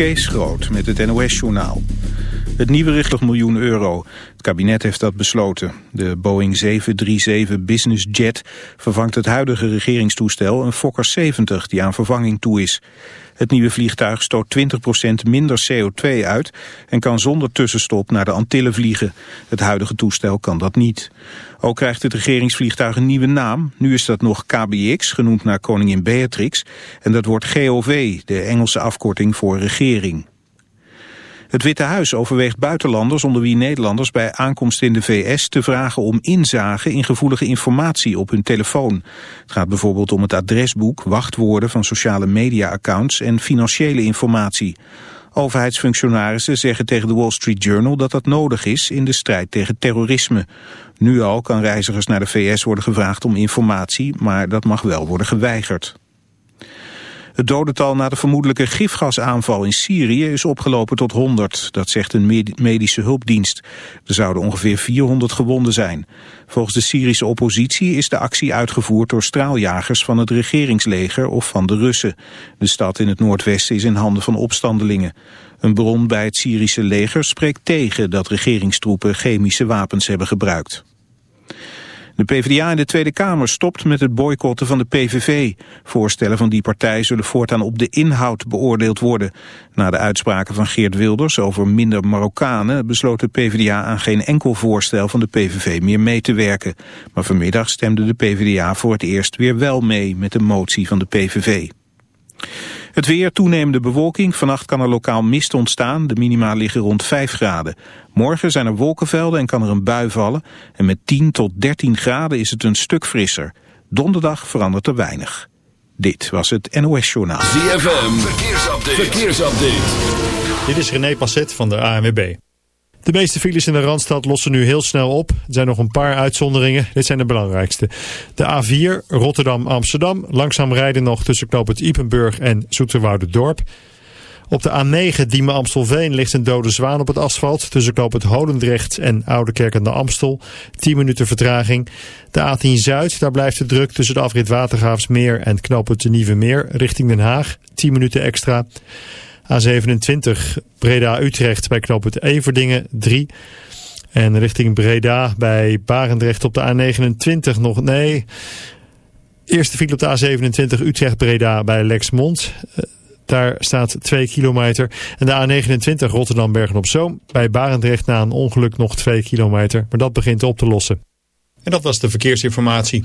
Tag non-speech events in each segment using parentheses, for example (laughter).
Kees Groot met het NOS-journaal. Het nieuwe richting miljoen euro. Het kabinet heeft dat besloten. De Boeing 737 Business Jet vervangt het huidige regeringstoestel een Fokker 70 die aan vervanging toe is. Het nieuwe vliegtuig stoot 20% minder CO2 uit en kan zonder tussenstop naar de Antillen vliegen. Het huidige toestel kan dat niet. Ook krijgt het regeringsvliegtuig een nieuwe naam. Nu is dat nog KBX, genoemd naar koningin Beatrix. En dat wordt GOV, de Engelse afkorting voor regering. Het Witte Huis overweegt buitenlanders, onder wie Nederlanders bij aankomst in de VS, te vragen om inzage in gevoelige informatie op hun telefoon. Het gaat bijvoorbeeld om het adresboek, wachtwoorden van sociale media-accounts en financiële informatie. Overheidsfunctionarissen zeggen tegen de Wall Street Journal dat dat nodig is in de strijd tegen terrorisme. Nu al kan reizigers naar de VS worden gevraagd om informatie, maar dat mag wel worden geweigerd. Het dodental na de vermoedelijke gifgasaanval in Syrië is opgelopen tot 100. Dat zegt een medische hulpdienst. Er zouden ongeveer 400 gewonden zijn. Volgens de Syrische oppositie is de actie uitgevoerd door straaljagers van het regeringsleger of van de Russen. De stad in het noordwesten is in handen van opstandelingen. Een bron bij het Syrische leger spreekt tegen dat regeringstroepen chemische wapens hebben gebruikt. De PvdA in de Tweede Kamer stopt met het boycotten van de PVV. Voorstellen van die partij zullen voortaan op de inhoud beoordeeld worden. Na de uitspraken van Geert Wilders over minder Marokkanen... besloot de PvdA aan geen enkel voorstel van de PVV meer mee te werken. Maar vanmiddag stemde de PvdA voor het eerst weer wel mee met de motie van de PVV. Het weer, toenemende bewolking. Vannacht kan er lokaal mist ontstaan. De minima liggen rond 5 graden. Morgen zijn er wolkenvelden en kan er een bui vallen. En met 10 tot 13 graden is het een stuk frisser. Donderdag verandert er weinig. Dit was het NOS Journaal. ZFM, verkeersupdate. verkeersupdate. Dit is René Passet van de ANWB. De meeste files in de Randstad lossen nu heel snel op. Er zijn nog een paar uitzonderingen. Dit zijn de belangrijkste. De A4 Rotterdam-Amsterdam. Langzaam rijden nog tussen knoop het Ipenburg en Dorp. Op de A9 Diemen-Amstelveen ligt een dode zwaan op het asfalt... tussen knoop het Holendrecht en Oudekerk aan de Amstel. 10 minuten vertraging. De A10 Zuid, daar blijft het druk tussen de afrit Watergraafsmeer... en knoop het Nieuwe Meer richting Den Haag. 10 minuten extra. A27 Breda-Utrecht bij knoop het Everdingen 3. En richting Breda bij Barendrecht op de A29 nog... Nee, eerste file op de A27 Utrecht-Breda bij Lexmond... Eh, daar staat 2 kilometer. En de A29 Rotterdam-Bergen-op-Zoom. Bij Barendrecht na een ongeluk nog 2 kilometer. Maar dat begint op te lossen. En dat was de verkeersinformatie.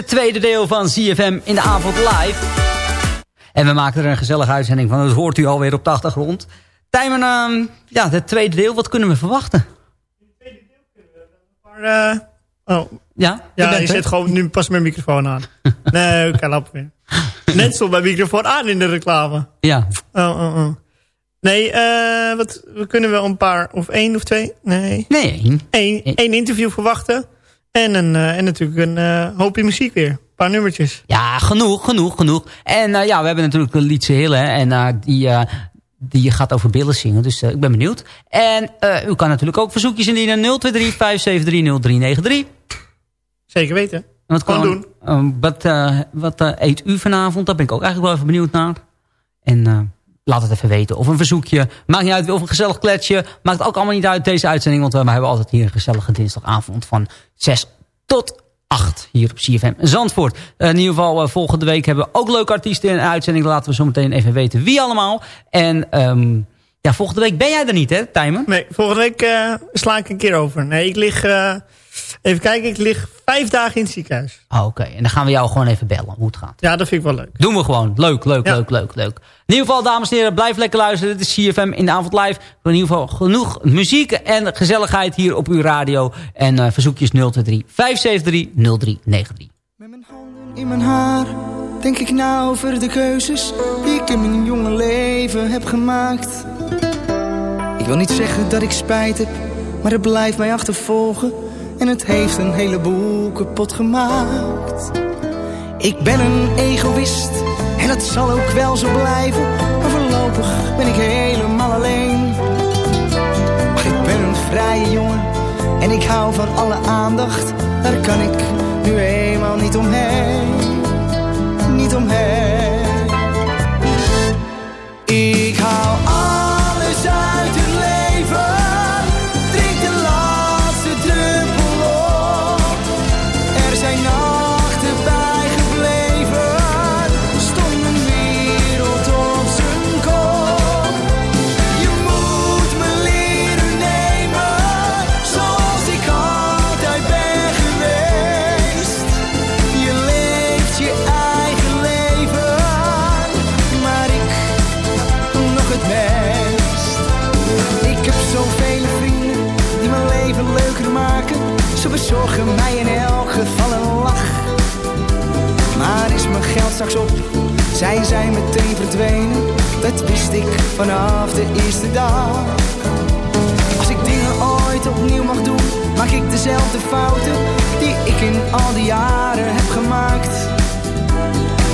Het tweede deel van CFM in de avond live. En we maken er een gezellige uitzending van. Dat hoort u alweer op de achtergrond. Tijmen, ehm, ja, het tweede deel, wat kunnen we verwachten? Maar, eh, oh, Ja, ja, je zet gewoon nu pas mijn microfoon aan. (laughs) nee, laat weer. Net stond mijn microfoon aan in de reclame. Ja, Oh, oh, oh. Nee, eh, wat, we kunnen wel een paar, of één of twee? Nee, nee. Eén. één interview verwachten. En, een, eh, en natuurlijk een eh, hoopje muziek weer. Een paar nummertjes. Ja, genoeg, genoeg, genoeg. En eh, ja, we hebben natuurlijk een Lietse Hille. En die, die gaat over billen zingen. Dus ik ben benieuwd. En u kan natuurlijk ook verzoekjes indienen. 023 573 0393. Zeker weten. En wat, kan- eh, wat wat eet u vanavond? Daar ben ik ook eigenlijk wel even benieuwd naar. En laat het even weten. Of een verzoekje. Maakt niet uit. Of een gezellig kletsje. Maakt ook allemaal niet uit deze uitzending. Want we hebben altijd hier een gezellige dinsdagavond van 6 tot 8 hier op CFM Zandvoort. Eh, in ieder geval, eh, volgende week hebben we ook leuke artiesten in de uitzending. Laten we zo meteen even weten wie allemaal. En ehm, ja, volgende week ben jij er niet, hè, Tijmen? Nee, volgende week eh, sla ik een keer over. Nee, ik lig... even kijken, ik lig vijf dagen in het ziekenhuis. Ah, Oké, en dan gaan we jou gewoon even bellen hoe het gaat. Ja, dat vind ik wel leuk. Doen we gewoon. Leuk, leuk, Ja. leuk, leuk, leuk. In ieder geval, dames en heren, blijf lekker luisteren. Dit is CFM in de avond live. In ieder geval genoeg muziek en gezelligheid hier op uw radio. En eh, verzoekjes 023 573 0393. Met mijn handen in mijn haar denk ik na over de keuzes die ik in mijn jonge leven heb gemaakt. Ik wil niet zeggen dat ik spijt heb, maar het blijft mij achtervolgen en het heeft een heleboel kapot gemaakt. Ik ben een egoïst en dat zal ook wel zo blijven, maar voorlopig ben ik helemaal alleen. Maar ik ben een vrije jongen en ik hou van alle aandacht. Daar kan ik nu eenmaal niet omheen. Niet omheen. Zij zijn meteen verdwenen, dat wist ik vanaf de eerste dag. Als ik dingen ooit opnieuw mag doen, maak ik dezelfde fouten die ik in al die jaren heb gemaakt.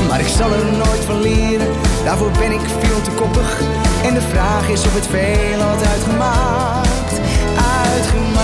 Maar ik zal er nooit van leren, daarvoor ben ik veel te koppig. En de vraag is of het veel had uitgemaakt. Uitgemaakt.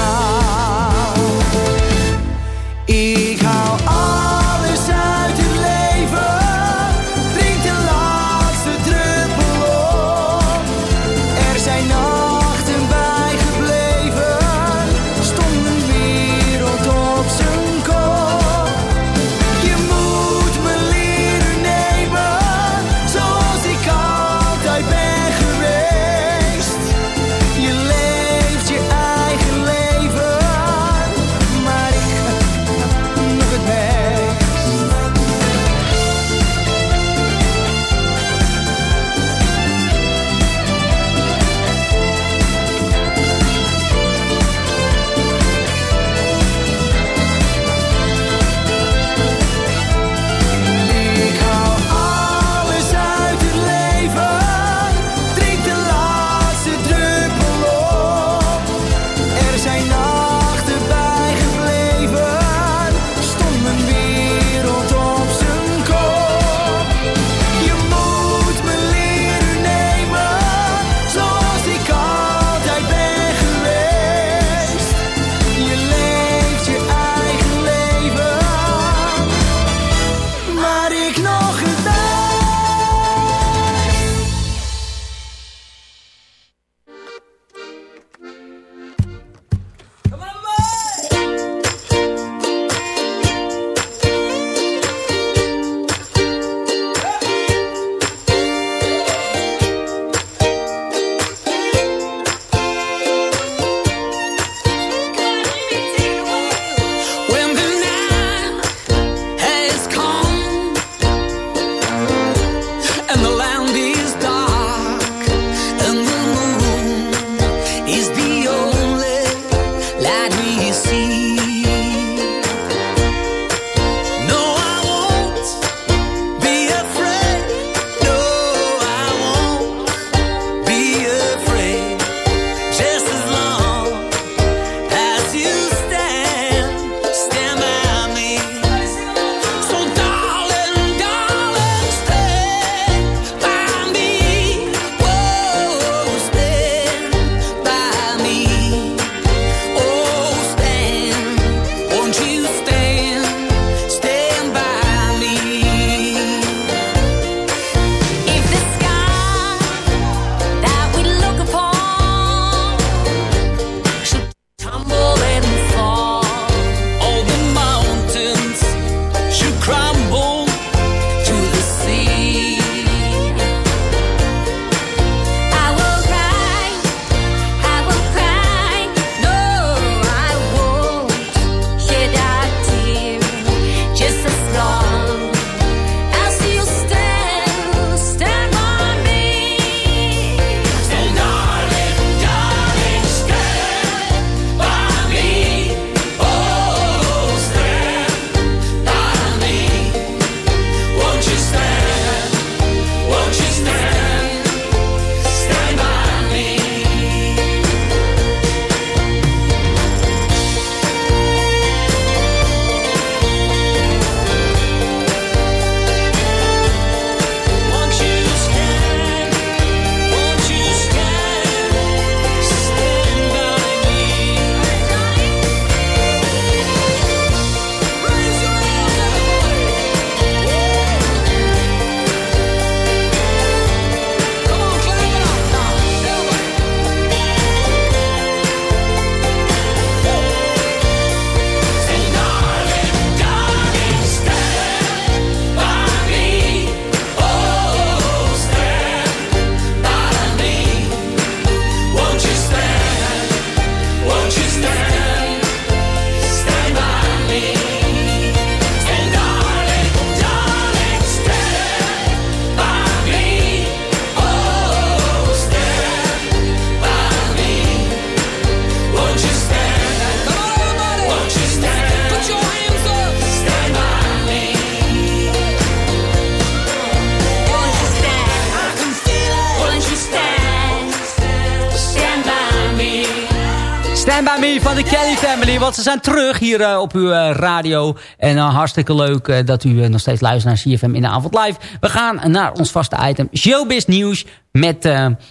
Want ze zijn terug hier uh, op uw uh, radio. En uh, hartstikke leuk dat u nog steeds luistert naar CFM in de avond live. We gaan naar ons vaste item Showbiz Nieuws. Met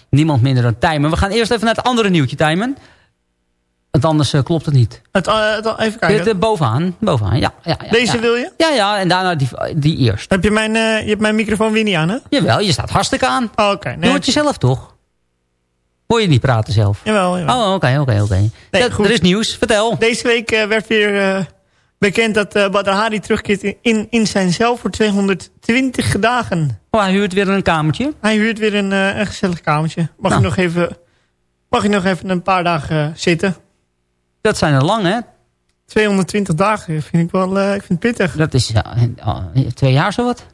niemand minder dan Tijmen. We gaan eerst even naar het andere nieuwtje, Tijmen. Want anders klopt het niet. Het, het, even kijken. Dit, bovenaan, bovenaan, ja. ja, ja Deze ja. wil je? Ja, ja, en daarna die, die eerst. Heb je mijn, je hebt mijn microfoon weer niet aan, hè? Jawel, je staat hartstikke aan. Oh, Oké. Okay, nee, je hoort jezelf toch? Hoor je niet praten zelf? Jawel, jawel. Oh, oké, oké, oké. Er is nieuws, vertel. Deze week uh, werd weer uh, bekend dat uh, Badr Hari terugkeert in, in zijn cel voor 220 dagen. Oh, hij huurt weer een kamertje? Hij huurt weer een, een gezellig kamertje. Mag, nou. je nog even, mag je nog even een paar dagen zitten? Dat zijn er lang, hè? 220 dagen vind ik wel ik vind het pittig. Dat is twee jaar zo wat?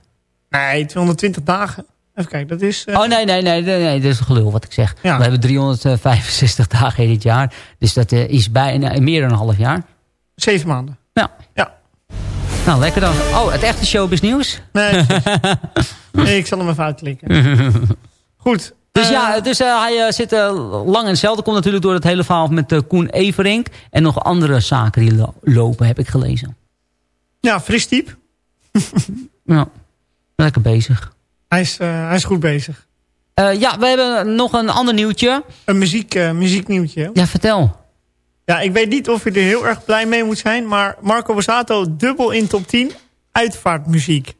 Nee, 220 dagen. Even kijken, dat is... Uh... Oh, nee, nee, nee, nee, nee, dat is gelul wat ik zeg. Ja. We hebben 365 dagen in dit jaar. Dus dat uh, is bijna meer dan een half jaar. Zeven maanden. Ja. Ja. Nou, lekker dan. Oh, het echte showbiz nieuws? Nee, (laughs) nee ik zal hem even uitklikken. Goed. Dus ja, dus, hij zit lang cel. Dat komt natuurlijk door het hele verhaal met Koen Everink. En nog andere zaken die lo lopen, heb ik gelezen. Ja, fris type. (laughs) ja, lekker bezig. Hij is, uh, hij is goed bezig. Uh, ja, we hebben nog een ander nieuwtje. Een muziek, uh, muzieknieuwtje. Ja, vertel. Ja, ik weet niet of je er heel erg blij mee moet zijn... maar Marco Borsato dubbel in top 10 uitvaartmuziek.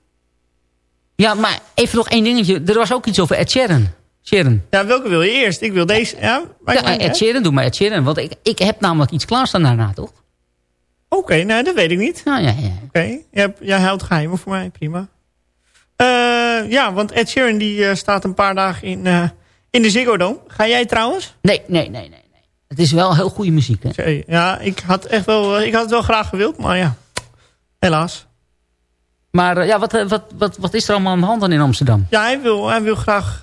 Ja, maar even nog één dingetje. Er was ook iets over Ed Sheeran. Sheeran. Ja, welke wil je eerst? Ik wil deze. Ja, ja Ed Sheeran, doe maar Ed Sheeran. Want ik, ik heb namelijk iets klaarstaan daarna, toch? Oké, okay, nou, dat weet ik niet. Nou, ja, ja. Oké, okay. jij, jij houdt geheimen voor mij, prima. Uh, ja, want Ed Sheeran die, uh, staat een paar dagen in, uh, in de Ziggo Dome. Ga jij trouwens? Nee, nee, nee, nee. nee. Het is wel heel goede muziek, hè? Ja, ik had, echt wel, ik had het wel graag gewild, maar ja, helaas. Maar ja, wat, wat, wat, wat is er allemaal aan de hand dan in Amsterdam? Ja, hij wil, hij wil graag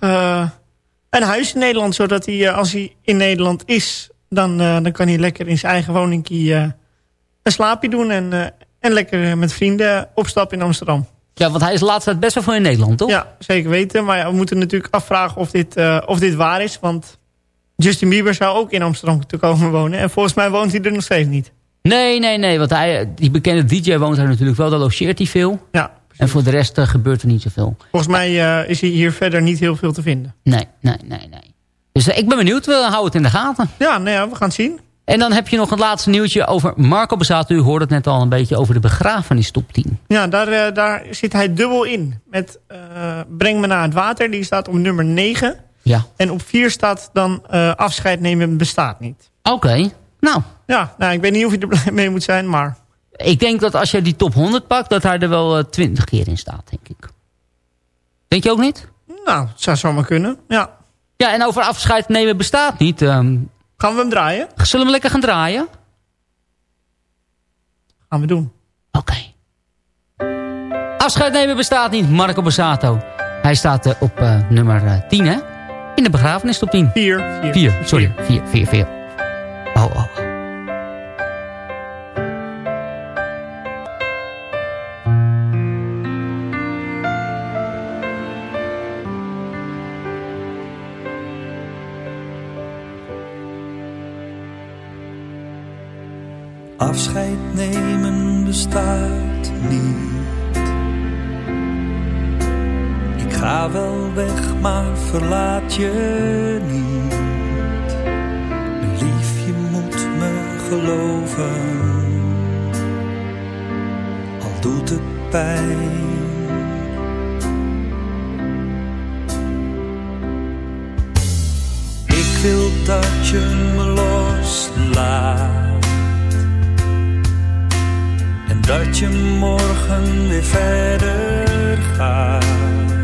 een huis in Nederland, zodat hij, als hij in Nederland is... dan, dan kan hij lekker in zijn eigen woning een slaapje doen... en, en lekker met vrienden opstappen in Amsterdam. Ja, want hij is tijd best wel veel in Nederland, toch? Ja, zeker weten. Maar ja, we moeten natuurlijk afvragen of dit, uh, of dit waar is. Want Justin Bieber zou ook in Amsterdam te komen wonen. En volgens mij woont hij er nog steeds niet. Nee, nee, nee. Want hij, die bekende DJ woont daar natuurlijk wel. Daar logeert hij veel. Ja. Precies. En voor de rest uh, gebeurt er niet zoveel. Volgens mij uh, is hier verder niet heel veel te vinden. Nee, nee, nee, nee. Dus ik ben benieuwd. We houden het in de gaten. Ja, nou ja, we gaan het zien. En dan heb je nog het laatste nieuwtje over Marco Bazzato. U hoorde het net al een beetje over de begrafenis top 10. Ja, daar, uh, daar zit hij dubbel in. Met uh, Breng me naar het water. Die staat op nummer 9. Ja. En op 4 staat dan uh, afscheid nemen bestaat niet. Oké, okay. nou. Ja, nou, ik weet niet of je er blij mee moet zijn, maar... Ik denk dat als je die top 100 pakt, dat hij er wel 20 keer in staat, denk ik. Denk je ook niet? Nou, het zou zomaar kunnen, ja. Ja, en over afscheid nemen bestaat niet... Um, Gaan we hem draaien? Zullen we lekker gaan draaien? Gaan we doen. Oké. Okay. Afscheid nemen bestaat niet. Marco Borsato. Hij staat uh, op uh, nummer uh, 10, hè? In de begrafenis top 10. 4. 4, sorry. 4, 4, 4. Oh, oh. Verlaat je niet. Lief, je moet me geloven. Al doet het pijn. Ik wil dat je me loslaat. dat je morgen weer verder gaat.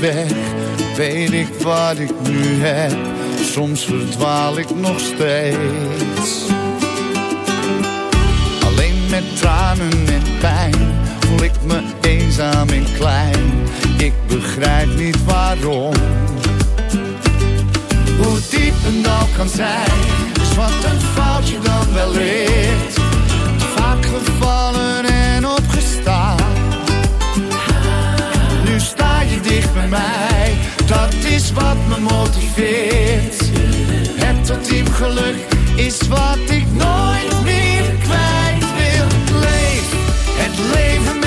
weg, weet ik wat ik nu heb. Soms verdwaal ik nog steeds. Alleen met tranen en pijn voel ik me eenzaam en klein. Ik begrijp niet waarom. Hoe diep een dal kan zijn, is wat een foutje dan wel leert. Vaak gevallen en dat is wat me motiveert. Het ultiem geluk is wat ik nooit meer kwijt wil. Leef het leven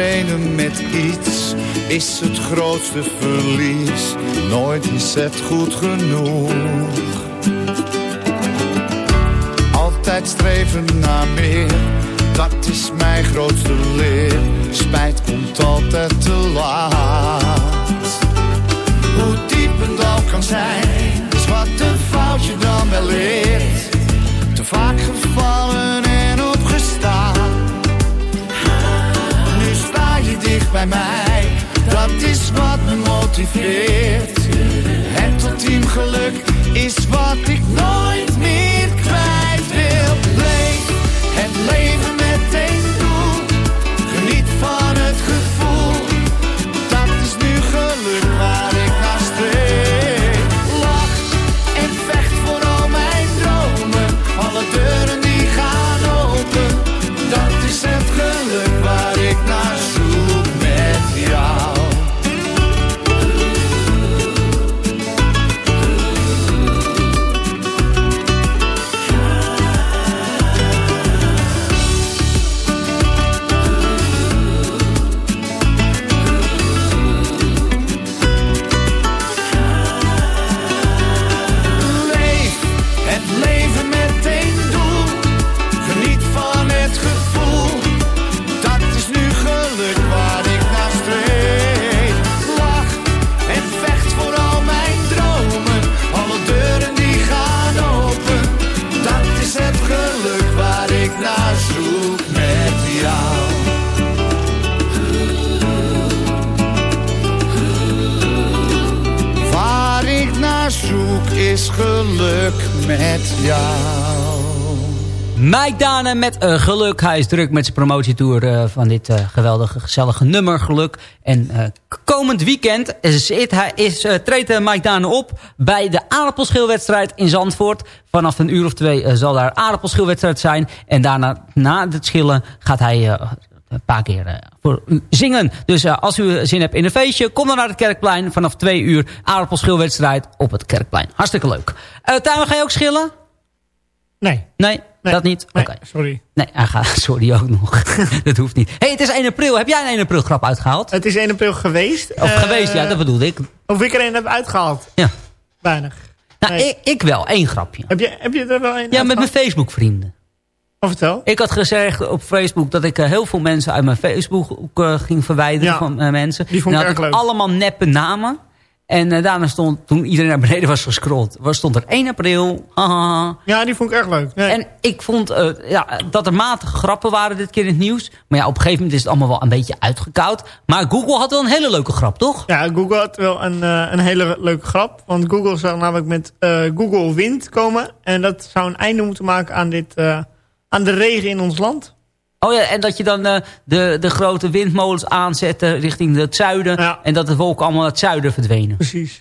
Tevreden met iets is het grootste verlies. Nooit is het goed genoeg. Altijd streven naar meer, dat is mijn grootste leer. Spijt komt altijd te laat. Hoe diep een dal kan zijn, is wat een foutje dan wel leert. Te vaak gevallen bij mij, dat is wat me motiveert. Het ultiem geluk is wat ik nooit meer kwijt wil. Leef het leven met één met jou. Mike Dane met eh, geluk. Hij is druk met zijn promotietour eh, van dit eh, geweldige, gezellige nummer geluk. En komend weekend zit hij, is, treedt Mike Dane op bij de aardappelschilwedstrijd in Zandvoort. Vanaf een uur of twee zal daar aardappelschilwedstrijd zijn. En daarna, na het schillen, gaat hij... eh, een paar keer eh, voor u zingen. Dus eh, als u zin hebt in een feestje, kom dan naar het Kerkplein. Vanaf twee uur aardappelschilwedstrijd op het Kerkplein. Hartstikke leuk. Uh, Tuin, ga je ook schillen? Nee. Nee, Nee. dat niet? Oké. Sorry. Nee, hij gaat, (laughs) sorry ook nog. (laughs) dat hoeft niet. hey, het is 1 april. Heb jij een 1 april grap uitgehaald? Het is 1 april geweest. Of Eh, geweest, ja, dat bedoelde ik. Of ik er een heb uitgehaald? Ja. Weinig. Nou, Nee. ik, ik wel. één grapje. Heb je, heb je er wel een Ja, met mijn? Facebook vrienden. Oh, vertel. Ik had gezegd op Facebook dat ik eh, heel veel mensen uit mijn Facebook ook, eh, ging verwijderen Ja. van eh, mensen. Die vond ik had erg leuk. allemaal neppe namen. En daarna stond, toen iedereen naar beneden was gescrolld, was, stond er 1 april. haha. Ja, die vond ik erg leuk. Nee. En ik vond ja, dat er matige grappen waren dit keer in het nieuws. Maar ja, op een gegeven moment is het allemaal wel een beetje uitgekoud. Maar Google had wel een hele leuke grap, toch? Ja, Google had wel een, een hele leuke grap. Want Google zou namelijk met Google Wind komen. En dat zou een einde moeten maken aan, dit, aan de regen in ons land. Oh ja, en dat je dan eh, de, de grote windmolens aanzette richting het zuiden. Ja. En dat de wolken allemaal naar het zuiden verdwenen. Precies.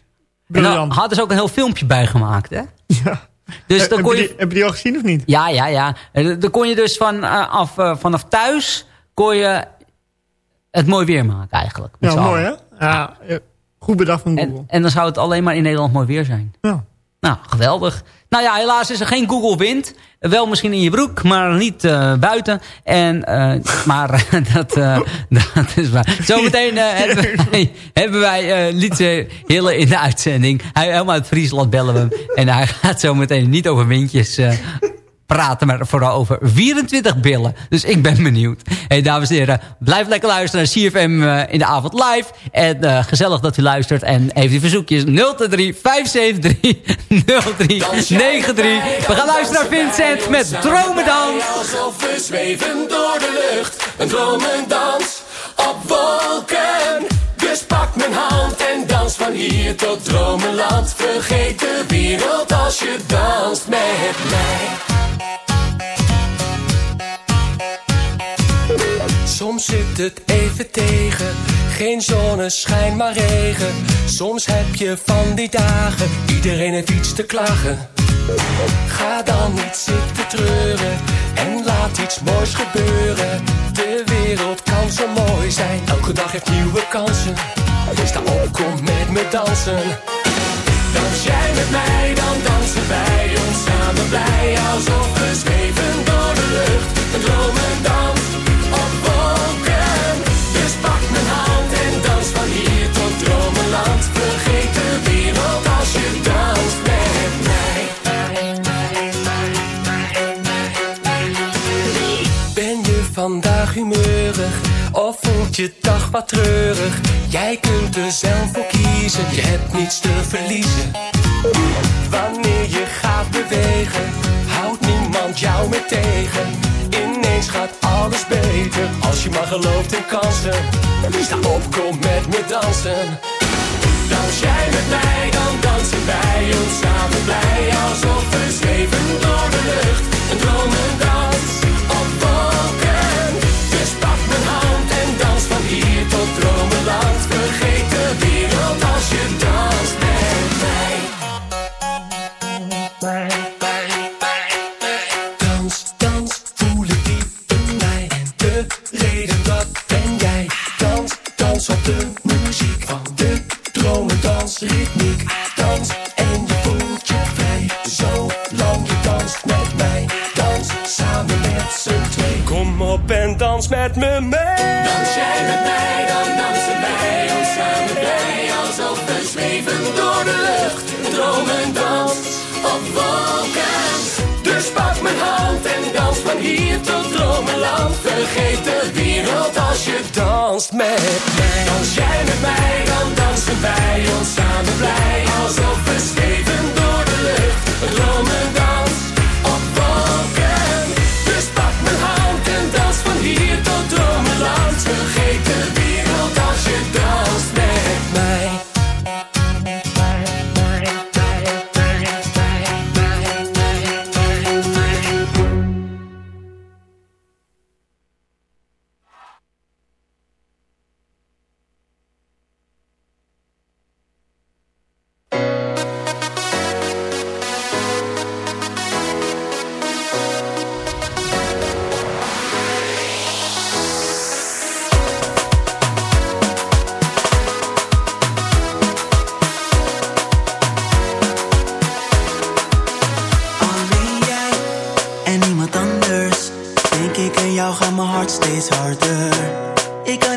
En dan Briljant. hadden ze ook een heel filmpje bij gemaakt, hè? Ja. Dus Eh, dan kon je heb je die al gezien of niet? Ja, ja, ja. En Dan kon je dus van, eh, af, eh, vanaf thuis kon je het mooi weer maken eigenlijk. Ja, mooi hè? Ja, eh, goed bedacht van Google. En, en dan zou het alleen maar in Nederland mooi weer zijn. Ja. Nou, geweldig. Nou ja, helaas is er geen Google Wind. Wel misschien in je broek, maar niet eh, buiten. En, eh, maar (laughs) dat, eh, dat is waar. Zometeen hebben, wij- hebben wij Hille in de uitzending. Hij, helemaal uit Friesland bellen we hem. En hij gaat zometeen niet over windjes praten, maar vooral over 24 billen. Dus ik ben benieuwd. Hey, dames en heren, blijf lekker luisteren naar CFM eh, in de avond live. En eh, gezellig dat u luistert. En even die verzoekjes 023 573 0393. We gaan luisteren naar Vincent met Dromedans. Alsof we zweven door de lucht, een dromendans op wolken. Dus pak mijn hand en dans van hier tot dromenland. Vergeet de wereld als je danst met mij. Soms zit het even tegen, geen zonneschijn maar regen. Soms heb je van die dagen, iedereen heeft iets te klagen. Ga dan niet zitten treuren en laat iets moois gebeuren. De wereld kan zo mooi zijn, elke dag heeft nieuwe kansen. Sta op, kom met me dansen. Dans jij met mij, dan dansen wij ons samen blij. Alsof we zweven door de lucht, een dromendans op wolken. Dus pak mijn hand en dans van hier tot dromenland. Vergeet de wereld als je danst je dag wat treurig? Jij kunt er zelf voor kiezen, je hebt niets te verliezen. Wanneer je gaat bewegen, houdt niemand jou meer tegen. Ineens gaat alles beter, als je maar gelooft in kansen. Sta op, kom met me dansen. Dans jij met mij, dan dansen wij ons samen blij. Alsof we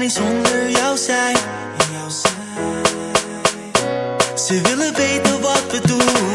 Ik zonder jou zijn. Ze willen weten wat we doen.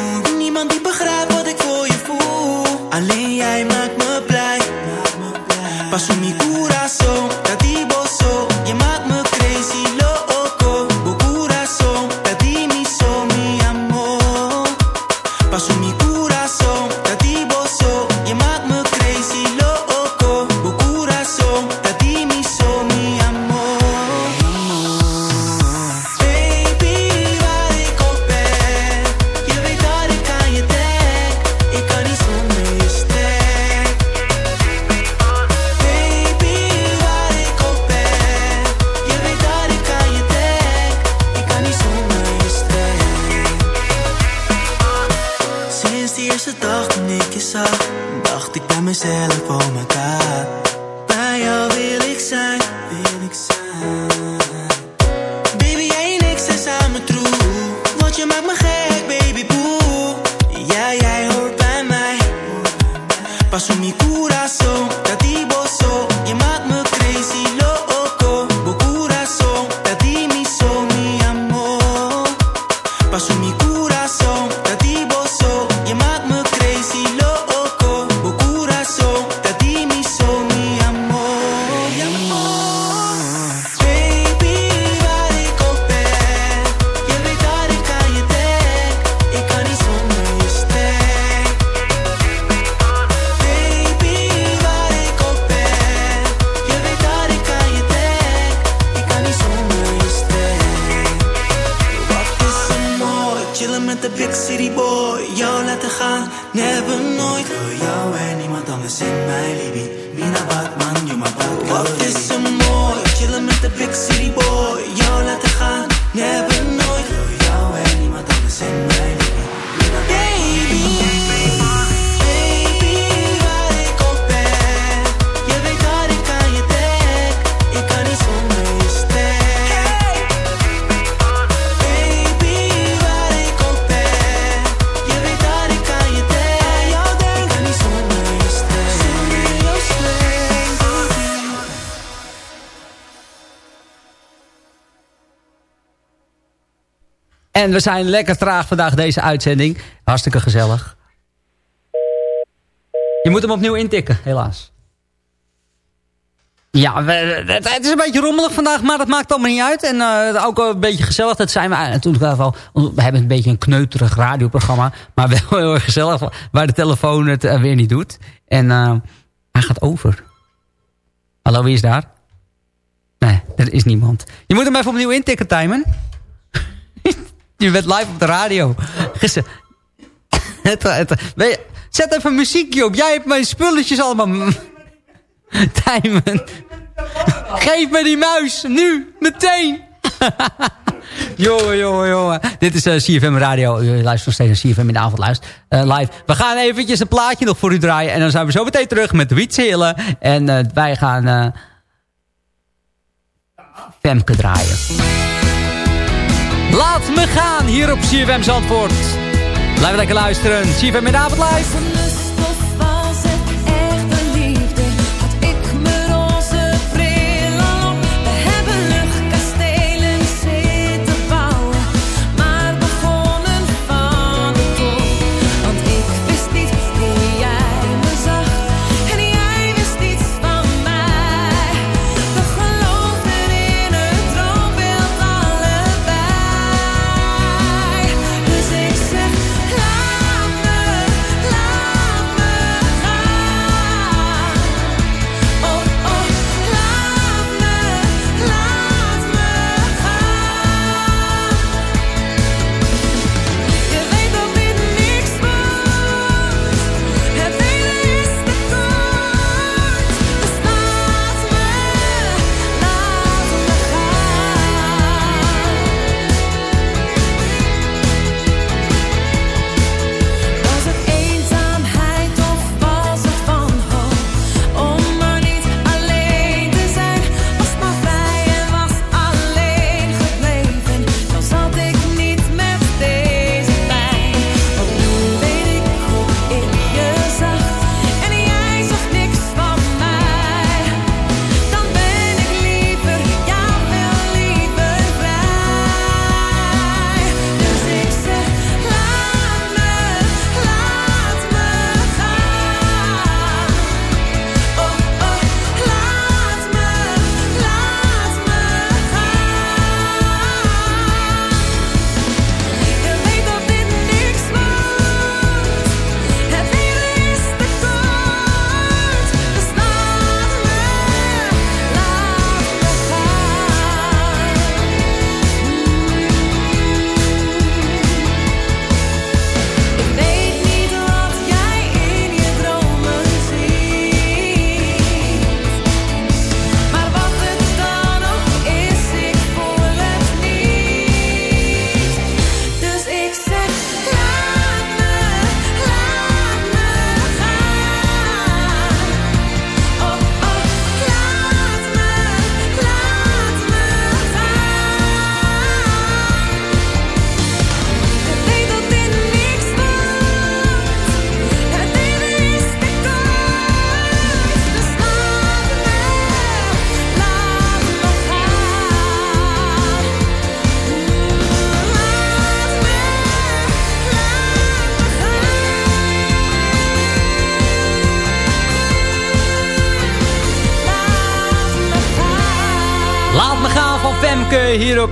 Laten gaan, never nooit. Wil jou en niemand anders in mijn libi. Mina Batman, you my bad Wat is er mooi, chillen met de big city boy. Jou laten gaan, never En we zijn lekker traag vandaag deze uitzending. Hartstikke gezellig. Je moet hem opnieuw intikken, helaas. Ja, het, is een beetje rommelig vandaag, maar dat maakt allemaal niet uit. En eh, ook een beetje gezellig, dat zijn we natuurlijk wel. wel- We hebben een beetje een kneuterig radioprogramma, maar wel heel erg gezellig, waar de telefoon het eh, weer niet doet. En eh, hij gaat over. Hallo, wie is daar? Nee, er is niemand. Je moet hem even opnieuw intikken, Tijmen. Je bent live op de radio. (laughs) Je, zet even muziekje op. Jij hebt mijn spulletjes allemaal... (laughs) Tijmen. Geef me die muis. Nu. Meteen. (laughs) jongen, jongen, jongen. Dit is eh, CFM Radio. U luistert nog steeds naar CFM in de avond luistert. eh, live. We gaan eventjes een plaatje nog voor u draaien. En dan zijn we zo meteen terug met Wietse. En eh, wij gaan... Femke draaien. Laat me gaan hier op CFM Zandvoort. Blijf lekker luisteren. CFM in de avond live.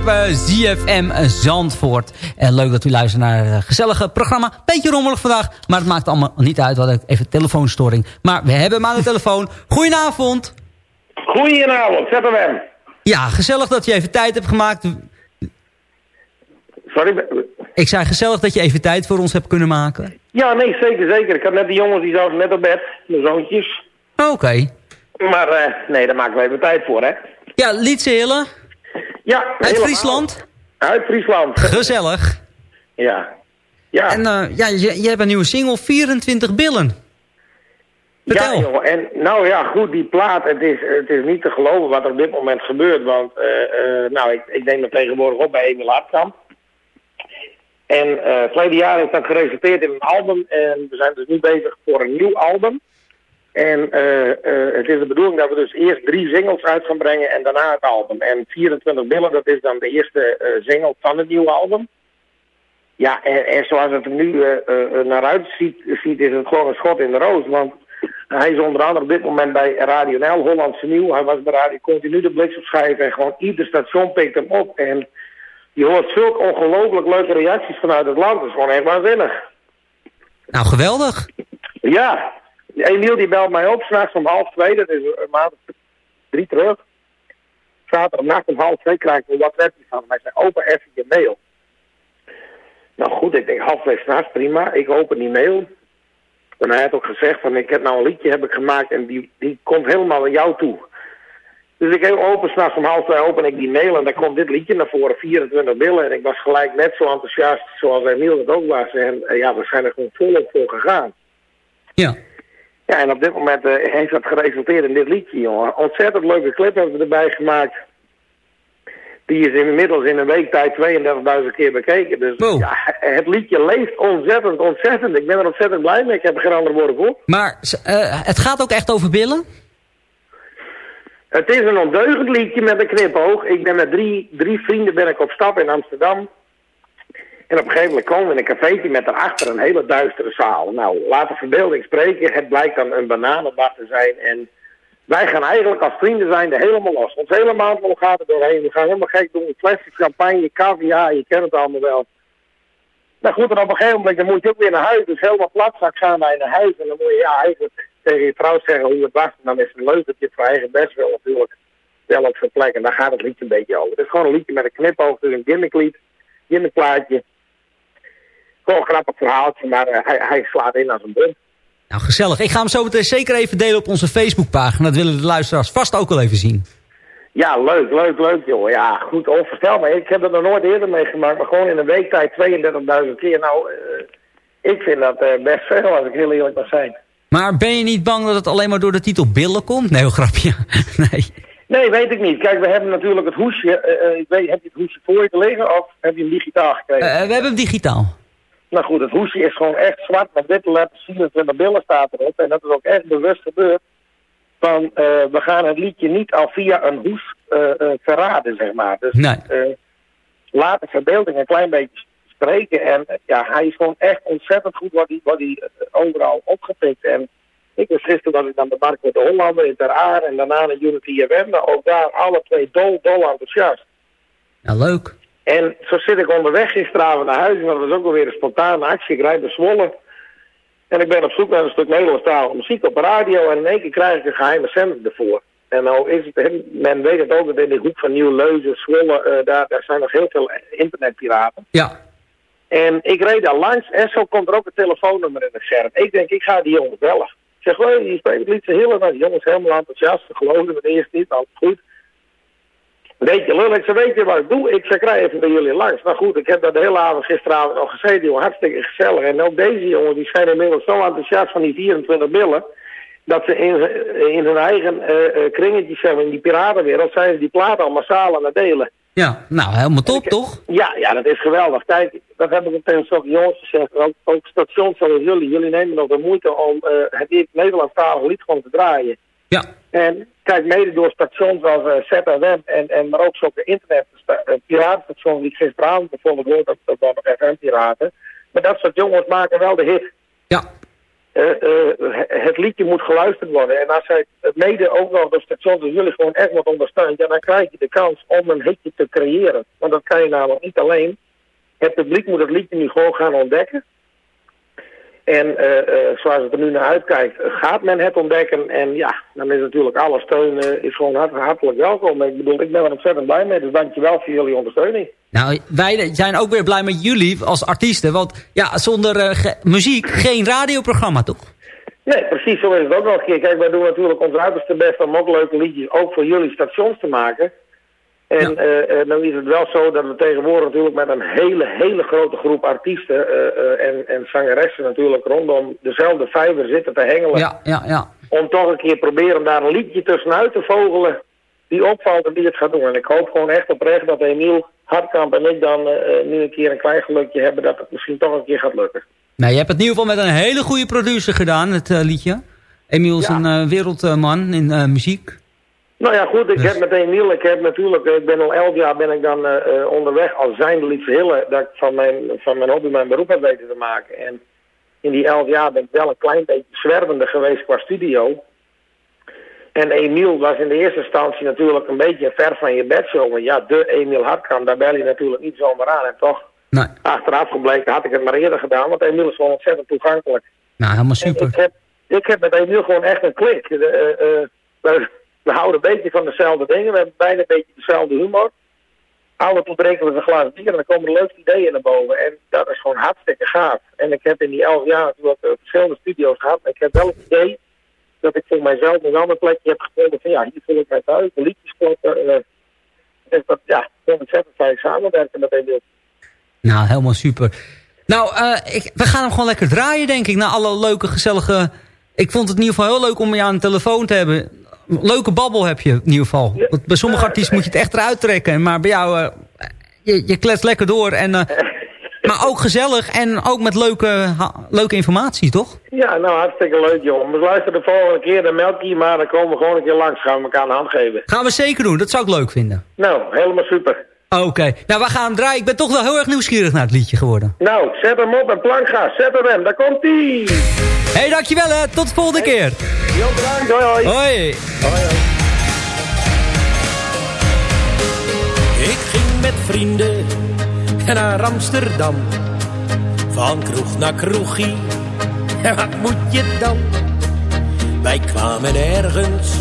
Op eh, ZFM Zandvoort. En leuk dat u luistert naar het gezellige programma. Beetje rommelig vandaag, maar het maakt allemaal niet uit. We hadden even telefoonstoring. Maar we hebben hem aan de telefoon. Goedenavond. Goedenavond, ZFM. Ja, gezellig dat je even tijd hebt gemaakt. Sorry? Ik zei gezellig dat je even tijd voor ons hebt kunnen maken. Ja, nee, zeker, zeker. Ik had net de jongens, die zaten net op bed, mijn zoontjes. Oké. Maar eh, nee, daar maken we even tijd voor, hè. Ja, Lietse Hille. Ja, Uit helemaal. Friesland. Uit Friesland. Gezellig. Ja. Ja. En eh, ja, je, je hebt een nieuwe single, 24 billen. Vertel. Ja, joh. En nou ja, goed, die plaat, het is, het is niet te geloven wat er op dit moment gebeurt. Want, eh, eh, nou, ik, ik neem me tegenwoordig op bij Emil Hartkamp. En eh verleden jaar heeft dat geresulteerd in een album. En we zijn dus nu bezig voor een nieuw album. En eh, eh, het is de bedoeling dat we dus eerst drie singles uit gaan brengen en daarna het album. En 24 billen, dat is dan de eerste eh, single van het nieuwe album. Ja, en, en zoals het er nu naar uit ziet, ziet, is het gewoon een schot in de roos. Want hij is onder andere op dit moment bij Radio NL, Hollandse Nieuw. Hij was bij Radio Continu de bliksemschijf en gewoon ieder station pikt hem op. En je hoort zulke ongelooflijk leuke reacties vanuit het land. Dat is gewoon echt waanzinnig. Nou, geweldig. Ja, Emiel die belt mij op, s'nachts om half twee, dat is een maand of drie terug. Zaterdagnacht om half twee krijg ik een WhatsApp van hem. Hij zei, open even je mail. Nou goed, ik denk half twee s'nachts, prima. Ik open die mail. En hij had ook gezegd van, ik heb nou een liedje heb ik gemaakt en die, die komt helemaal naar jou toe. Dus ik open, s'nachts om half twee open ik die mail en daar komt dit liedje naar voren, 24 billen. En ik was gelijk net zo enthousiast zoals Emiel het ook was. En eh, ja, we zijn er gewoon volop voor gegaan. Ja. Ja, en op dit moment eh, heeft dat geresulteerd in dit liedje, jongen. Ontzettend leuke clip hebben we erbij gemaakt. Die is inmiddels in een week tijd 32.000 keer bekeken. Dus ja, het liedje leeft ontzettend, ontzettend. Ik ben er ontzettend blij mee. Ik heb er geen andere woorden voor. Maar eh, het gaat ook echt over billen? Het is een ondeugend liedje met een knipoog. Ik ben met drie, drie vrienden ben ik op stap in Amsterdam. En op een gegeven moment komen we in een cafeetje met daarachter een hele duistere zaal. Nou, laat de verbeelding spreken. Het blijkt dan een bananenbar te zijn. En wij gaan eigenlijk als vrienden zijn er helemaal los. Ons hele maand gaat er doorheen. We gaan helemaal gek doen. Flesjes champagne, caviar, je kent het allemaal wel. Nou goed, en op een gegeven moment moet je ook weer naar huis. Dus helemaal platzak gaan wij naar huis. En dan moet je ja, eigenlijk tegen je vrouw zeggen hoe het was. En dan is het leuk dat je het voor eigen best wil natuurlijk wel op zijn plek. En daar gaat het liedje een beetje over. Het is gewoon een liedje met een knipoog. Dus een gimmicklied, gimmickplaatje. Een grappig verhaaltje, maar eh, hij, hij slaat in als een bom. Nou, gezellig. Ik ga hem zo meteen zeker even delen op onze Facebookpagina. Dat willen de luisteraars vast ook wel even zien. Ja, leuk, leuk, leuk, joh. Ja, goed, onvoorstelbaar. Ik heb het nog nooit eerder meegemaakt, maar gewoon in een week tijd 32.000 keer. Nou, eh, ik vind dat eh, best veel, als ik heel eerlijk mag zijn. Maar ben je niet bang dat het alleen maar door de titel billen komt? Nee, grapje. (laughs) nee. Nee, weet ik niet. Kijk, we hebben natuurlijk het hoesje. ik weet, heb je het hoesje voor je te liggen of heb je hem digitaal gekregen? We hebben hem digitaal. Nou goed, het hoesje is gewoon echt zwart met witte letters, 24 billen staat erop. En dat is ook echt bewust gebeurd. Van, eh, we gaan het liedje niet al via een hoes eh, eh, verraden, zeg maar. Dus Nee. laat de verbeelding een klein beetje spreken. En ja, hij is gewoon echt ontzettend goed wat hij, wat hij overal opgepikt. En ik was gisteren was ik aan de markt met de Hollander in Ter Aar en daarna naar Unity FM. Nou, ook daar alle twee dol, dol enthousiast. Nou, leuk. En zo zit ik onderweg gisteravond naar huis. En dat was ook alweer een spontane actie. Ik rijd naar Zwolle. En ik ben op zoek naar een stuk Nederlandstalige muziek op de radio. En in één keer krijg ik een geheime zender ervoor. En nou is het, men weet het ook dat in de hoek van Nieuw-Leuzen, Zwolle, eh, daar, daar zijn nog heel veel internetpiraten. Ja. En ik reed daar langs en zo komt er ook een telefoonnummer in het scherm. Ik denk, ik ga die jongens bellen. Ik zeg, hé, je spreekt lied zo heel erg. Die jongens helemaal enthousiast, ze geloofden het eerst niet, alles goed. Weet je, lul, ik zei, weet je wat ik doe? Ik zei, krijg even bij jullie langs. Nou goed, ik heb dat de hele avond gisteravond nog gezeten, jongen, hartstikke gezellig. En ook deze jongens, die zijn inmiddels zo enthousiast van die 24 billen, dat ze in, in hun eigen eh, eh, kringetjes, zeg maar, in die piratenwereld, zijn ze die platen al massaal aan het delen. Ja, nou, helemaal top, toch? Ja, ja, dat is geweldig. Kijk, dat heb ik ook tegen sommige jongens gezegd. Ook, ook stations zoals jullie. Jullie nemen nog de moeite om eh, het Nederlandstalige lied gewoon te draaien. Ja. En kijk, mede door stations als uh, ZFM en, en maar ook zulke internet uh, piratenstations die ik gisteravond bijvoorbeeld hoorde, dat, dat waren nog FM-piraten. Maar dat soort jongens maken wel de hit. Ja. eh, eh, het liedje moet geluisterd worden. En als hij mede ook nog de stations als jullie gewoon echt wat ondersteunt, ja, dan krijg je de kans om een hitje te creëren. Want dat kan je namelijk niet alleen. Het publiek moet het liedje nu gewoon gaan ontdekken. En eh, eh, zoals het er nu naar uitkijkt, gaat men het ontdekken. En ja, dan is natuurlijk alle steun eh, is gewoon hart, hartelijk welkom. Ik bedoel, ik ben er ontzettend blij mee. Dus dankjewel voor jullie ondersteuning. Nou, wij zijn ook weer blij met jullie als artiesten. Want ja, zonder ge- muziek geen radioprogramma, toch? Nee, precies zo is het ook nog een keer. Kijk, wij doen natuurlijk ons uiterste best om ook leuke liedjes ook voor jullie stations te maken. En eh, eh, dan is het wel zo dat we tegenwoordig natuurlijk met een hele, hele grote groep artiesten eh, en, en zangeressen natuurlijk rondom dezelfde vijver zitten te hengelen. Ja, ja, ja. Om toch een keer proberen daar een liedje tussenuit te vogelen die opvalt en die het gaat doen. En ik hoop gewoon echt oprecht dat Emiel Hartkamp en ik dan nu een keer een klein gelukje hebben dat het misschien toch een keer gaat lukken. Nou, je hebt het in ieder geval met een hele goede producer gedaan, het liedje. Emiel is Ja. een wereldman in muziek. Nou ja, goed, ik Dus- heb met Emiel, ik heb natuurlijk, ik ben al elf jaar ben ik dan eh, eh, onderweg als zijnde Hille, dat ik van mijn, van mijn hobby mijn beroep heb weten te maken. En in die elf jaar ben ik wel een klein beetje zwervende geweest qua studio. En Emiel was in de eerste instantie natuurlijk een beetje ver van je bedshow. Want ja, de Emiel Hartkamp, daar bel je natuurlijk niet zomaar aan. En toch, Nee. achteraf gebleken had ik het maar eerder gedaan, want Emiel is gewoon ontzettend toegankelijk. Nou, helemaal super. Ik heb, ik heb met Emiel gewoon echt een klik. Eh, eh, we, houden een beetje van dezelfde dingen. We hebben bijna een beetje dezelfde humor. Alle drinken we een glas bier en dan komen er leuke ideeën naar boven. En dat is gewoon hartstikke gaaf. En ik heb in die elf jaar natuurlijk eh, verschillende studio's gehad. Maar ik heb wel het idee dat ik voor mijzelf een ander plekje heb gevonden. Van ja, hier voel ik mij thuis. De liedjes kloppen. eh, dus dat, ja, gewoon ontzettend fijn samenwerken met Emiel. Nou, helemaal super. Nou, eh, ik, we gaan hem gewoon lekker draaien, denk ik. Na alle leuke, gezellige... Ik vond het in ieder geval heel leuk om je aan de telefoon te hebben. Leuke babbel heb je in ieder geval. Want bij sommige artiesten moet je het echt eruit trekken. Maar bij jou, eh, je, je kletst lekker door. En, eh, (laughs) maar ook gezellig en ook met leuke, leuke informatie, toch? Ja, nou hartstikke leuk jongen. We luisteren de volgende keer de melkie, maar dan komen we gewoon een keer langs. Gaan we elkaar een hand geven. Gaan we zeker doen, dat zou ik leuk vinden. Nou, helemaal super. Oké, nou we gaan draaien. Ik ben toch wel heel erg nieuwsgierig naar het liedje geworden. Nou, zet hem op en plankgas. Zet hem hem, daar komt ie. Hé, hey, dankjewel hè. Tot de volgende keer. Heel bedankt, hoi hoi. Hoi. Ik ging met vrienden naar Amsterdam. Van kroeg naar kroegie. En wat moet je dan? Wij kwamen ergens,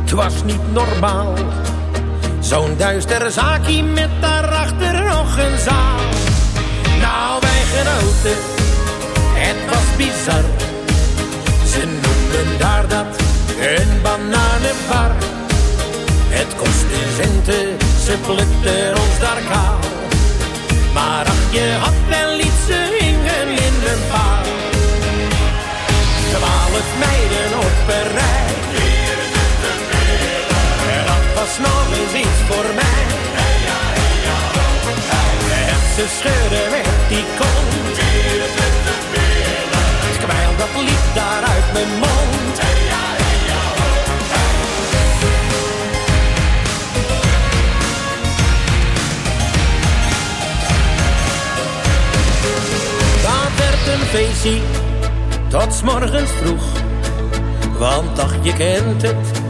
het was niet normaal. Zo'n duister zaakje met daarachter nog een zaal. Nou, wij genoten, het was bizar. Ze noemden daar dat een bananenbar. Het kostte centen, ze plukten ons daar kaal. Maar ach, je had wel iets, ze hingen in een paal. Twaalf meiden op een rij. Was nog eens iets voor mij. En ze schudden met die kont. Terwijl dat liep daar uit mijn mond. Dat werd een feestje tot morgens vroeg. Want ach, je kent het,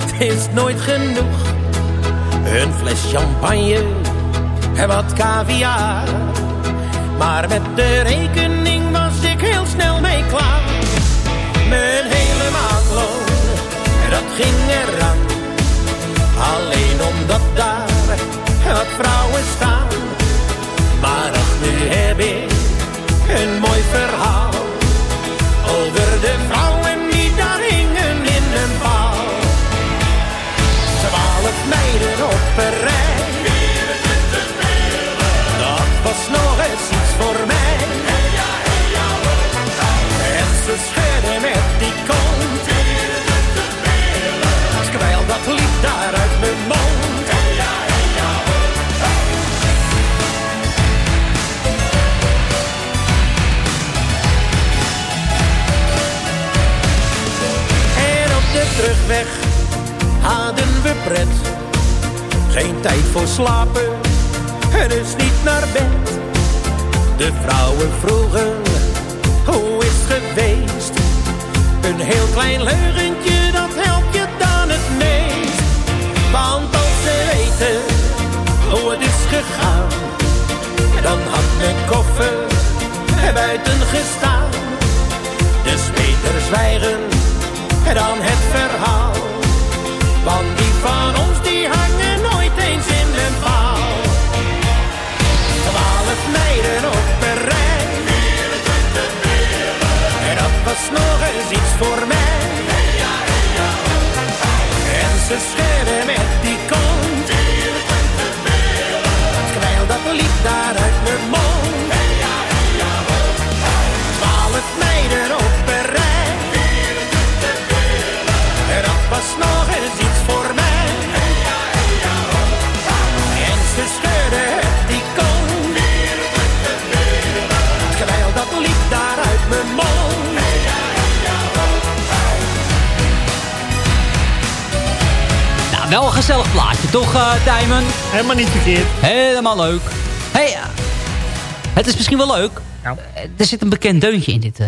het is nooit genoeg. Een fles champagne en wat caviar. Maar met de rekening was ik heel snel mee klaar. Mijn hele maandloon, dat ging eraan. Alleen omdat daar wat vrouwen staan. Maar ach, nu heb ik een mooi verhaal. Over de vrouwen Meiden op rij. Dat was nog eens iets voor mij. En ze schudden met die kont. Terwijl dat liep daar uit mijn mond. En op de terugweg hadden we pret. Geen tijd voor slapen, en dus niet naar bed. De vrouwen vroegen, hoe is het geweest? Een heel klein leugentje, dat helpt je dan het meest. Want als ze weten hoe het is gegaan, dan had mijn koffer er buiten gestaan. Dus beter zwijgen dan het verhaal. Want die van ons die hangen eens in gezellig plaatje, toch, eh Tijmen? Helemaal niet verkeerd. Helemaal leuk. hey, eh, het is misschien wel leuk. Eh, Er zit een bekend deuntje in dit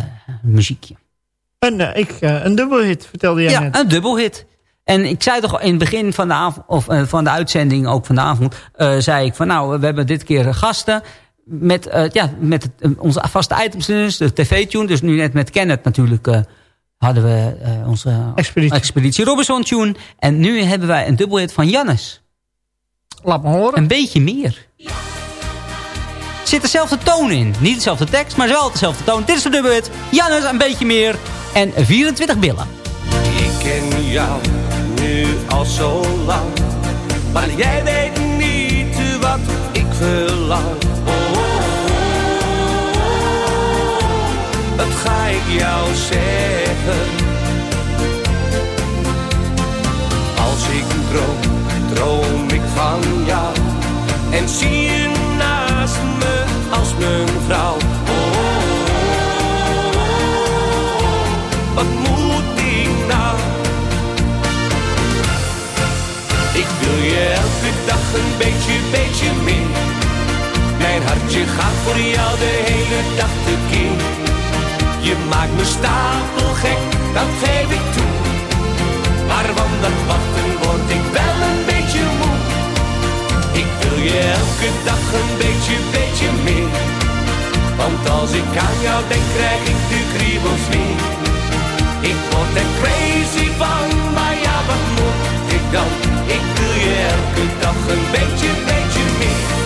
muziekje. Een, ik, een dubbelhit, vertelde jij Ja, net. een dubbelhit. En ik zei toch in het begin van de, avond, of, van de uitzending, ook vanavond, eh zei ik van nou, we hebben dit keer gasten met, ja, met het, onze vaste items, dus de tv-tune. Dus nu net met Kenneth natuurlijk hadden we eh, onze Expeditie. Robinson tune. En nu hebben wij een dubbelhit van Jannes. Laat me horen. Een beetje meer. Er zit dezelfde toon in. Niet dezelfde tekst, maar wel dezelfde toon. Dit is de dubbelhit. Jannes, een beetje meer. En 24 billen. Ik ken jou nu al zo lang, maar jij weet niet wat ik verlang. Wat ga ik jou zeggen? Als ik droom, droom ik van jou en zie je naast me als mijn vrouw. Oh, oh, oh, oh. wat moet ik nou? Ik wil je elke dag een beetje, beetje meer. Mijn hartje gaat voor jou de hele dag dat geef ik toe. Maar van dat wachten word ik wel een beetje moe. Ik wil je elke dag een beetje, beetje meer. Want als ik aan jou denk, krijg ik de kriebels weer. Ik word er crazy van, maar ja, wat moet ik dan? Ik wil je elke dag een beetje, beetje meer.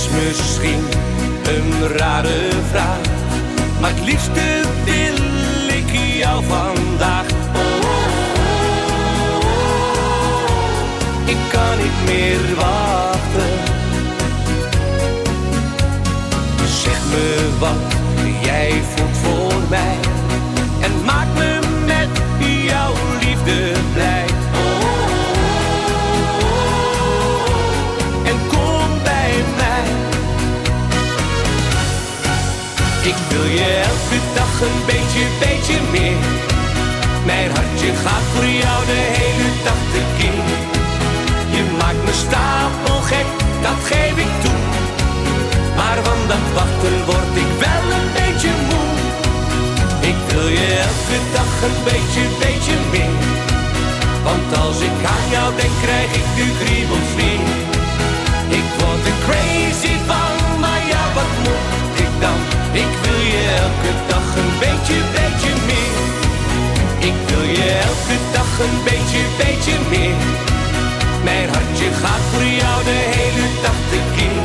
Is misschien een rare vraag, maar het liefste wil ik jou vandaag. Oh, ik kan niet meer wachten. Zeg me wat jij voelt voor mij en maak me met jouw liefde blij. Ik wil je elke dag een beetje, beetje meer. Mijn hartje gaat voor jou de hele dag tekeer. Je maakt me stapelgek, dat geef ik toe. Maar van dat wachten word ik wel een beetje moe. Ik wil je elke dag een beetje, beetje meer. Want als ik aan jou denk, krijg ik nu kriebels weer. Ik word er crazy van, maar ja, wat dan? Ik wil je elke dag een beetje, beetje meer. Ik wil je elke dag een beetje, beetje meer. Mijn hartje gaat voor jou de hele dag tekeer.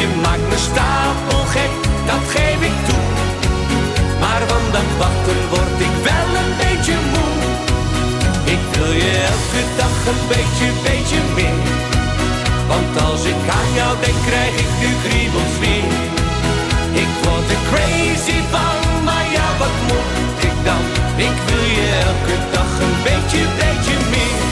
Je maakt me stapelgek, dat geef ik toe. Maar van dat wachten word ik wel een beetje moe. Ik wil je elke dag een beetje, beetje meer. Want als ik aan jou denk, krijg ik nu kriebels weer. Crazy van, maar ja, wat moet ik dan? Ik wil je elke dag een beetje, beetje meer.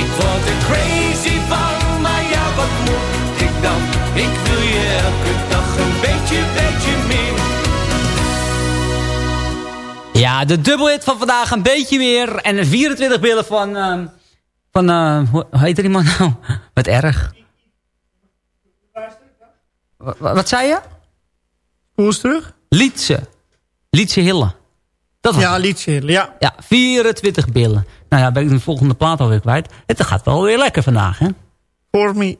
Ik word er crazy van, maar ja, wat moet ik dan? Ik wil je elke dag een beetje, beetje meer. Ja, de dubbelhit van vandaag een beetje meer. En 24 billen van, ehm, Van, eh, hoe heet er iemand nou? (laughs) Wat erg. Wa- wa- Wat zei je? Hoe is het terug? Lietse. Lietse Hille. Dat was Ja, het. liedje. Ja. Ja, 24 billen. Nou ja, ben ik de volgende plaat alweer kwijt. Het gaat wel weer lekker vandaag, hè? For me.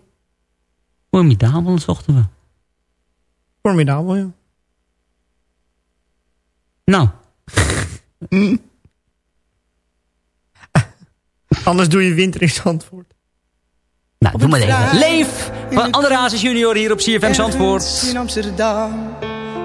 Formidabel, zochten we. Formidabel, ja. Nou, (laughs) Anders doe je winter in Zandvoort. nou doe maar even. Leef van Andere Hazes junior hier op CFM Zandvoort. In Amsterdam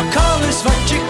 Pak alles wat je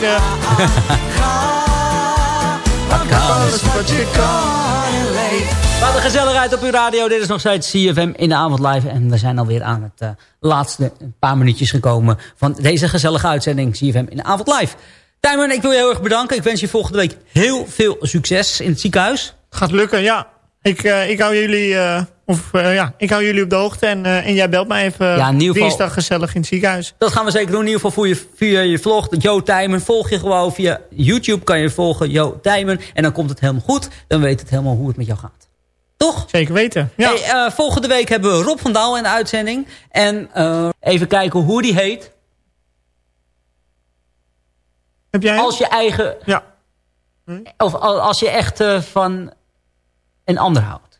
weten. (laughs) Alles wat je kan Wat een gezelligheid op uw radio. Dit is nog steeds CFM in de avond live. En we zijn alweer aan het eh, laatste paar minuutjes gekomen... van deze gezellige uitzending CFM in de avond live. Tijmen, ik wil je heel erg bedanken. Ik wens je volgende week heel veel succes in het ziekenhuis. Gaat lukken, ja. Ik, eh, ik hou jullie... eh, of eh, ja, ik hou jullie op de hoogte en, en jij belt mij even Ja, dinsdag gezellig in het ziekenhuis. Dat gaan we zeker doen. In ieder geval via, via je vlog. Jo Tijmen volg je gewoon. Via YouTube kan je volgen Jo Tijmen. En dan komt het helemaal goed. Dan weet het helemaal hoe het met jou gaat. Toch? Zeker weten, ja. Hey, volgende week hebben we Rob van Daal in de uitzending. En even kijken hoe die heet. Heb jij Als je eigen... Ja. Of al- als je echt van een ander houdt.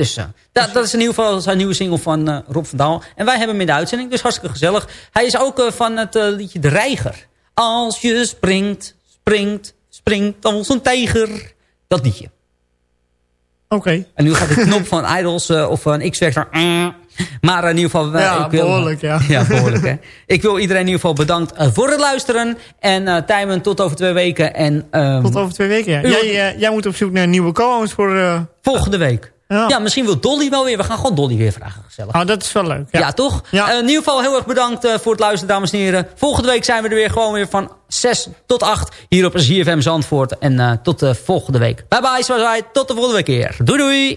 Dus eh, dat, dat is in ieder geval zijn nieuwe single van eh, Rob van Daal. En wij hebben hem in de uitzending, dus hartstikke gezellig. Hij is ook eh, van het liedje De Reiger. Als je springt, springt, springt als een tijger. Dat liedje. Oké. En nu gaat de knop van Idols of van X-Factor... Maar in ieder geval... eh, Ja, ik wil, behoorlijk, ja. Ja, behoorlijk, hè. (laughs) Ik wil iedereen in ieder geval bedankt eh, voor het luisteren. En eh Tijmen, tot over twee weken. En, ehm, Tot over twee weken, ja. Jij, eh, jij moet op zoek naar nieuwe co-hosts voor... eh, Volgende week. Ja. misschien wil Dolly wel weer. We gaan gewoon Dolly weer vragen, gezellig. Oh, dat is wel leuk. Ja, toch? Eh, in ieder geval heel erg bedankt eh, voor het luisteren, dames en heren. Volgende week zijn we er weer gewoon weer van 6 tot 8 hier op ZFM Zandvoort. En eh, tot de volgende week. Bye bye, zoals wij. Tot de volgende keer. Doei doei.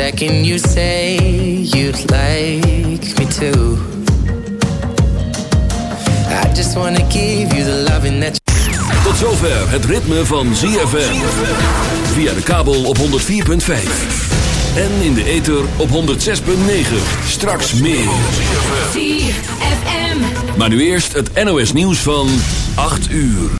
Second you say you'd like me to I just wanna give you the loving that Tot zover het ritme van ZFM. Via de kabel op 104.5. En in de ether op 106.9. Straks meer. ZFM. Maar nu eerst het NOS nieuws van 8 uur.